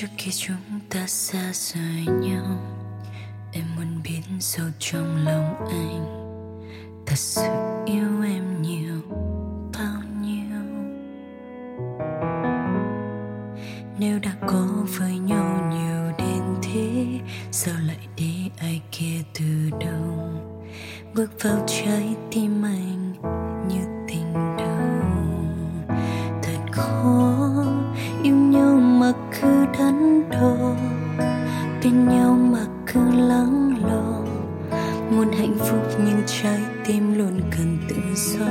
trước khi chúng ta xa rời nhau, em muốn biết sâu trong lòng anh. Thật sự yêu em nhiều, bao nhiêu? Nếu đã có với nhau nhiều đến thế, sao lại để ai kia từ đầu? Bước vào trái tim anh như tình đầu. Thật khó yêu nhau mà cứ trái tim luôn cần tự do.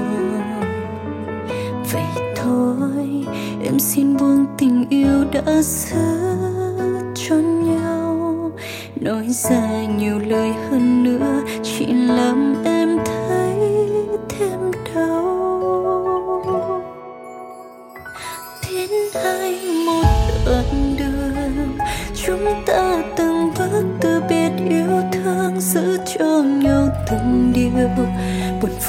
Vậy thôi, em xin buông tình yêu đã giữ cho nhau. Nói ra nhiều lời hơn nữa, chỉ làm em thấy thêm đau. Tiến hai một đoạn đường, chúng ta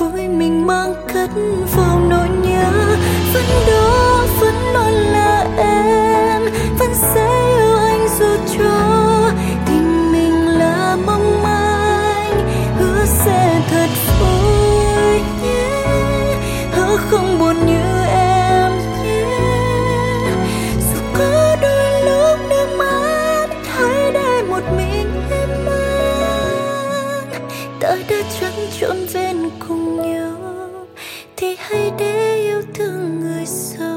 vui mình mang cất vào nỗi nhớ. Vẫn đó, vẫn luôn là em. Vẫn sẽ yêu anh dù cho tình mình là mong manh. Hứa sẽ thật vui nhé. Hứa không buồn như em nhé. Dù có đôi lúc nước mắt một mình em đã cho trọn vẹn cùng nhau. Thì hãy để yêu thương người sau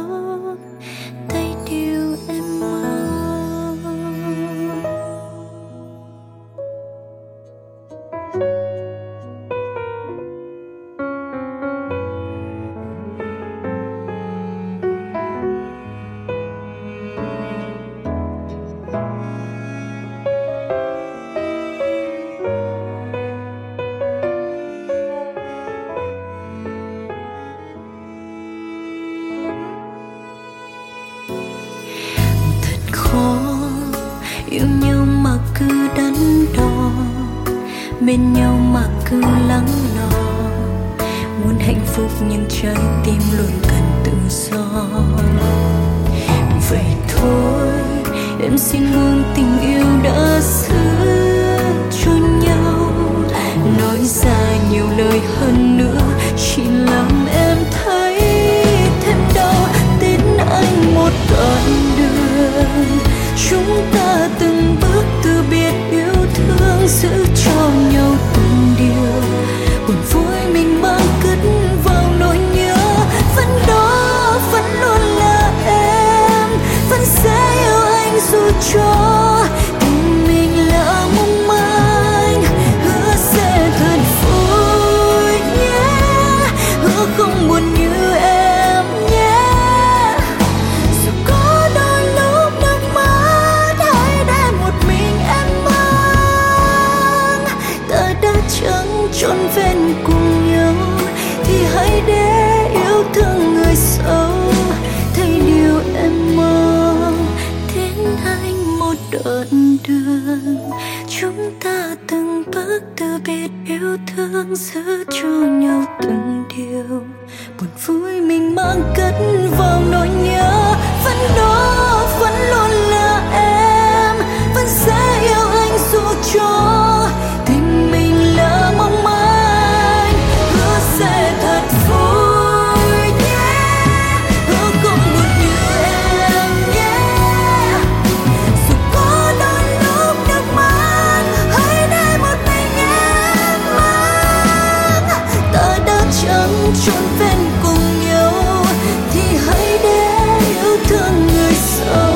bên nhau mà cứ lắng lo muốn hạnh phúc nhưng trái tim luôn cần tự do vậy thôi, em xin buông tình yêu đã xưa. đơn thương chúng ta từng bước từ biệt yêu thương giữ cho nhau từng điều. Buồn vui mình mang cất vào nỗi nhớ. chúng bên cùng nhau, thì hãy để yêu thương người sâu.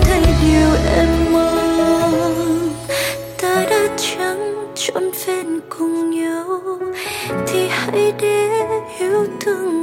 Thấy điều em mong, ta đã chẳng trọn vẹn cùng nhau. Thì hãy để yêu thương